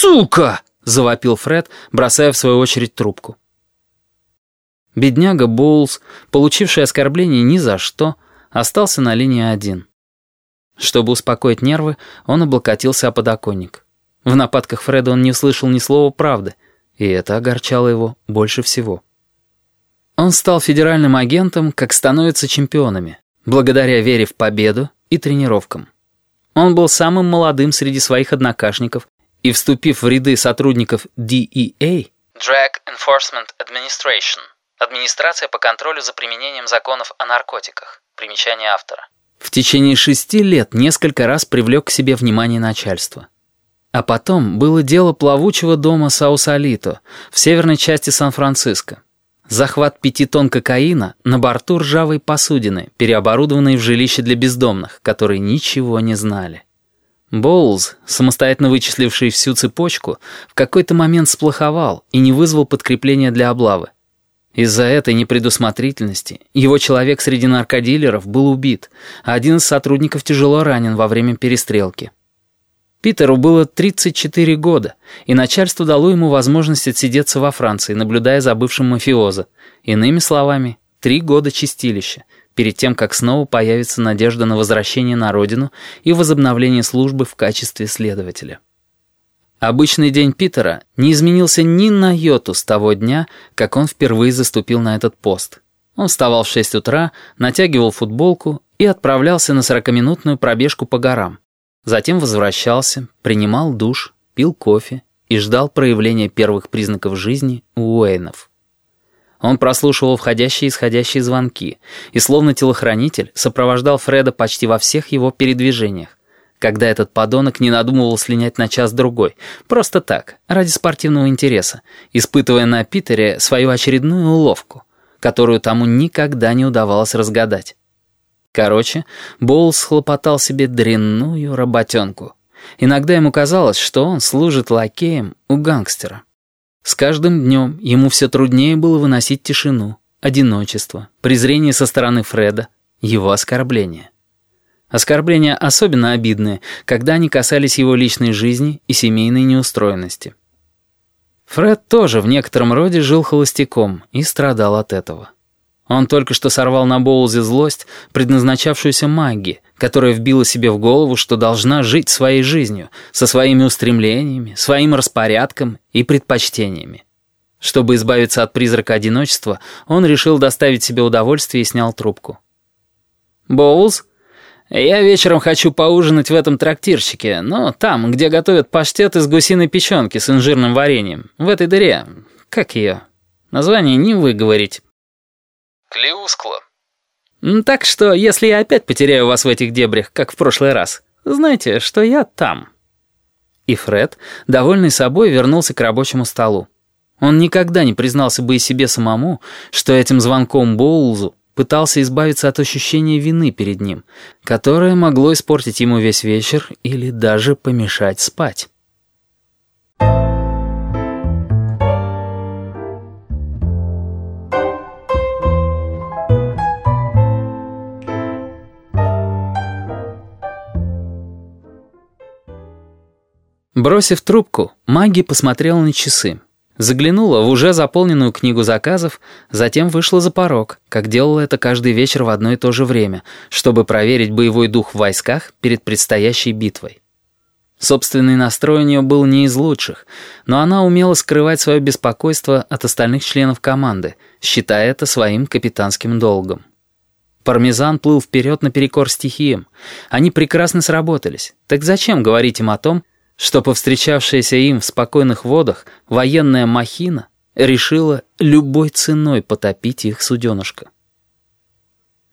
«Сука!» — завопил Фред, бросая в свою очередь трубку. Бедняга Боулс, получивший оскорбление ни за что, остался на линии один. Чтобы успокоить нервы, он облокотился о подоконник. В нападках Фреда он не услышал ни слова правды, и это огорчало его больше всего. Он стал федеральным агентом, как становятся чемпионами, благодаря вере в победу и тренировкам. Он был самым молодым среди своих однокашников и, вступив в ряды сотрудников DEA, Drug Enforcement Administration, администрация по контролю за применением законов о наркотиках, примечание автора, в течение шести лет несколько раз привлек к себе внимание начальства. А потом было дело плавучего дома Саусалито в северной части Сан-Франциско. Захват пяти тонн кокаина на борту ржавой посудины, переоборудованной в жилище для бездомных, которые ничего не знали. Боулз, самостоятельно вычисливший всю цепочку, в какой-то момент сплоховал и не вызвал подкрепления для облавы. Из-за этой непредусмотрительности его человек среди наркодилеров был убит, а один из сотрудников тяжело ранен во время перестрелки. Питеру было 34 года, и начальство дало ему возможность отсидеться во Франции, наблюдая за бывшим мафиозо. Иными словами, три года чистилища, перед тем, как снова появится надежда на возвращение на родину и возобновление службы в качестве следователя. Обычный день Питера не изменился ни на йоту с того дня, как он впервые заступил на этот пост. Он вставал в 6 утра, натягивал футболку и отправлялся на 40-минутную пробежку по горам. Затем возвращался, принимал душ, пил кофе и ждал проявления первых признаков жизни у Уэйнов. Он прослушивал входящие и исходящие звонки и, словно телохранитель, сопровождал Фреда почти во всех его передвижениях, когда этот подонок не надумывал слинять на час-другой, просто так, ради спортивного интереса, испытывая на Питере свою очередную уловку, которую тому никогда не удавалось разгадать. Короче, Боулс хлопотал себе дрянную работенку. Иногда ему казалось, что он служит лакеем у гангстера. С каждым днем ему все труднее было выносить тишину, одиночество, презрение со стороны Фреда, его оскорбления. Оскорбления особенно обидные, когда они касались его личной жизни и семейной неустроенности. Фред тоже в некотором роде жил холостяком и страдал от этого. Он только что сорвал на Боулзе злость, предназначавшуюся магии, которая вбила себе в голову, что должна жить своей жизнью, со своими устремлениями, своим распорядком и предпочтениями. Чтобы избавиться от призрака одиночества, он решил доставить себе удовольствие и снял трубку. «Боулз?» «Я вечером хочу поужинать в этом трактирщике, но там, где готовят паштет из гусиной печенки с инжирным вареньем, в этой дыре. Как ее? Название не выговорить». «Клеускла». «Так что, если я опять потеряю вас в этих дебрях, как в прошлый раз, знайте, что я там». И Фред, довольный собой, вернулся к рабочему столу. Он никогда не признался бы и себе самому, что этим звонком Боулзу пытался избавиться от ощущения вины перед ним, которое могло испортить ему весь вечер или даже помешать спать. Бросив трубку, Маги посмотрела на часы. Заглянула в уже заполненную книгу заказов, затем вышла за порог, как делала это каждый вечер в одно и то же время, чтобы проверить боевой дух в войсках перед предстоящей битвой. Собственный настрой у нее был не из лучших, но она умела скрывать свое беспокойство от остальных членов команды, считая это своим капитанским долгом. Пармезан плыл вперед наперекор стихиям. Они прекрасно сработались. Так зачем говорить им о том, что повстречавшаяся им в спокойных водах военная махина решила любой ценой потопить их суденышко.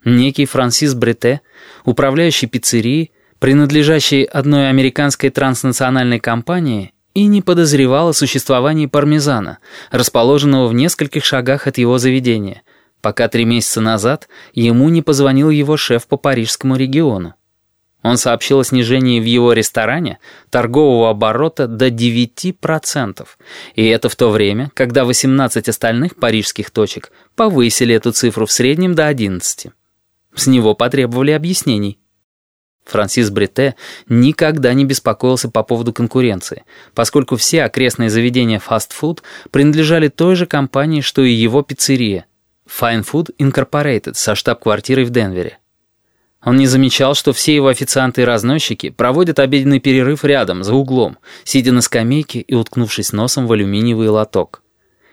Некий Франсис Брете, управляющий пиццерией, принадлежащей одной американской транснациональной компании, и не подозревал о существовании пармезана, расположенного в нескольких шагах от его заведения, пока три месяца назад ему не позвонил его шеф по парижскому региону. Он сообщил о снижении в его ресторане торгового оборота до 9%. И это в то время, когда 18 остальных парижских точек повысили эту цифру в среднем до 11%. С него потребовали объяснений. Франсис Брете никогда не беспокоился по поводу конкуренции, поскольку все окрестные заведения фастфуд принадлежали той же компании, что и его пиццерия Fine Food Incorporated со штаб-квартирой в Денвере. Он не замечал, что все его официанты и разносчики проводят обеденный перерыв рядом, за углом, сидя на скамейке и уткнувшись носом в алюминиевый лоток.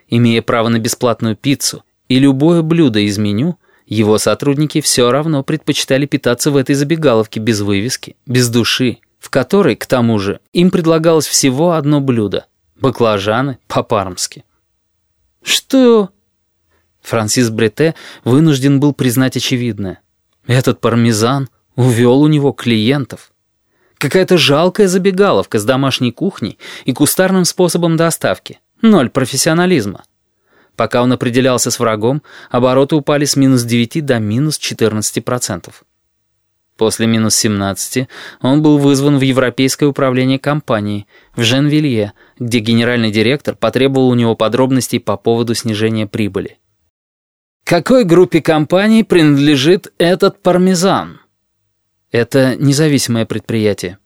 Имея право на бесплатную пиццу и любое блюдо из меню, его сотрудники все равно предпочитали питаться в этой забегаловке без вывески, без души, в которой, к тому же, им предлагалось всего одно блюдо — баклажаны по-пармски. «Что?» Франсис Брете вынужден был признать очевидное. Этот пармезан увел у него клиентов. Какая-то жалкая забегаловка с домашней кухней и кустарным способом доставки. Ноль профессионализма. Пока он определялся с врагом, обороты упали с минус 9 до минус 14%. После минус 17 он был вызван в Европейское управление компании в Женвилье, где генеральный директор потребовал у него подробностей по поводу снижения прибыли. Какой группе компаний принадлежит этот пармезан? Это независимое предприятие.